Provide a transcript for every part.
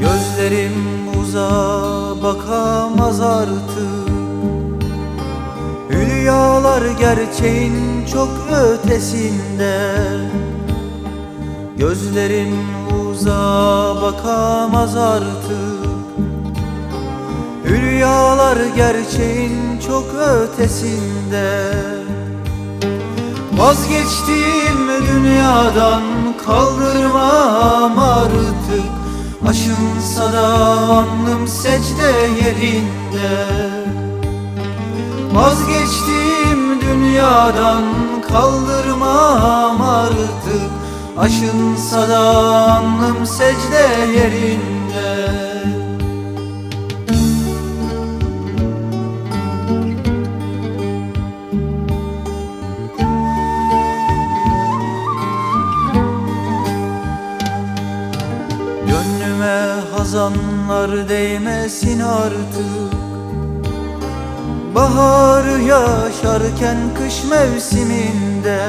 Gözlerim uzağa bakamaz artık Hülyalar gerçeğin çok ötesinde. Gözlerim uzağa bakamaz artık. Hülyalar gerçeğin çok ötesinde. Vazgeçtiğim dünyadan kaldırmam artık. Aşınsa da alnım secde yerinde dünyadan kaldırmam artık. Aşınsa da alnım secde yerinde. Gönlüme hazanlar değmesin artık Bahar yaşarken kış mevsiminde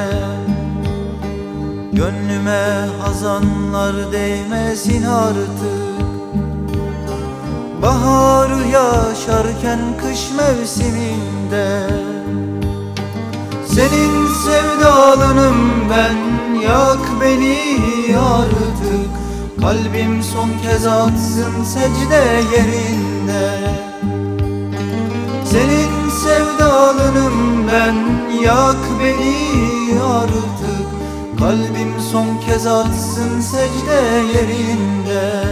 Gönlüme hazanlar değmesin artık. Bahar yaşarken kış mevsiminde Senin sevdalınım ben yak beni artık. Kalbim son kez atsın secde yerinde Senin sevdalınım ben yak beni artık. Kalbim son kez atsın secde yerinde.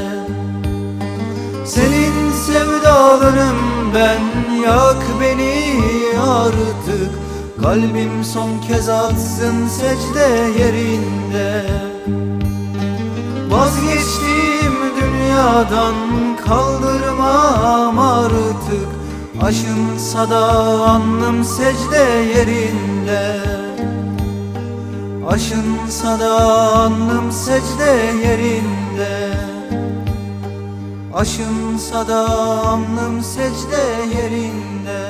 Senin sevdalınım ben yak beni artık. Kalbim son kez atsın secde yerinde. Vazgeçtiğim dünyadan Aşınsa da alnım secde yerinde. Aşınsa da alnım secde yerinde. Aşınsa da alnım secde yerinde.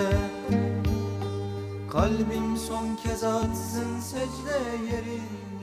Kalbim son kez atsın secde yerinde